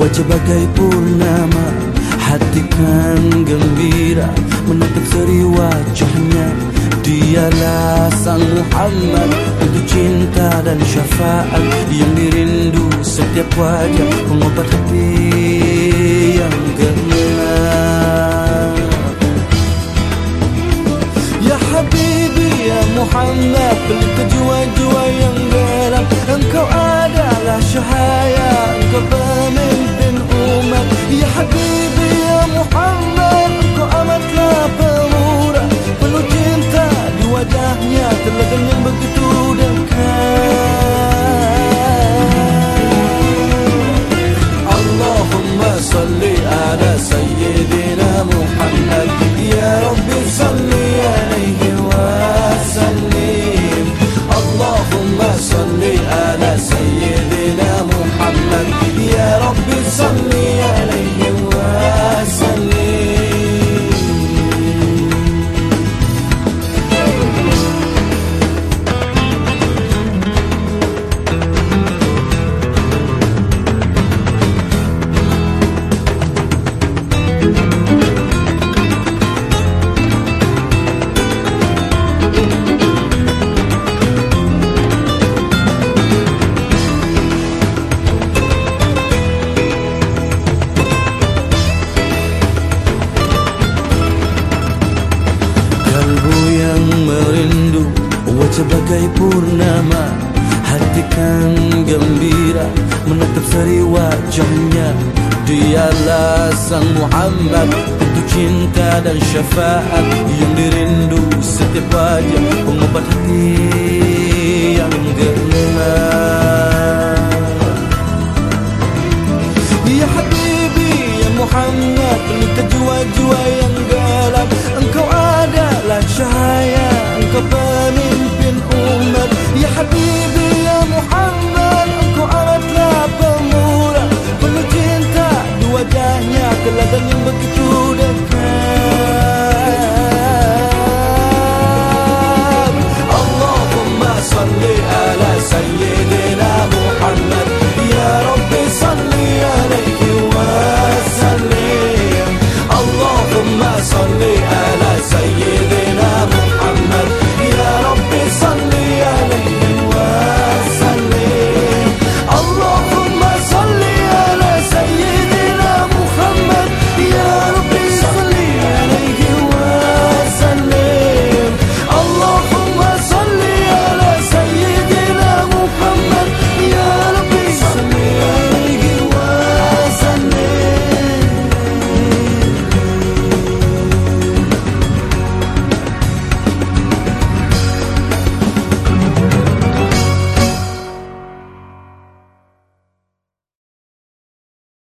Wajah bagai purnama. Hatikan gembira Menatap seri wajahnya. Dialah sang Muhammad Untuk cinta dan syafaat Yang dirindu setiap wajah. Pengobat hati yang gelap Ya Habibi ya Muhammad Pelita jiwa-jiwa yang gelap Engkau adalah cahaya Engkau pemimpin umat Ya Habibi ya Muhammad Engkau amatlah pemurah Penuh cinta di sebagai purnama Hatikan gembira menatap seri wajahnya. Dialah sang Muhammad Untuk cinta dan syafaat Yang dirindu setiap wajah. Pengobat hati yang gelap Ya صلي على سيدنا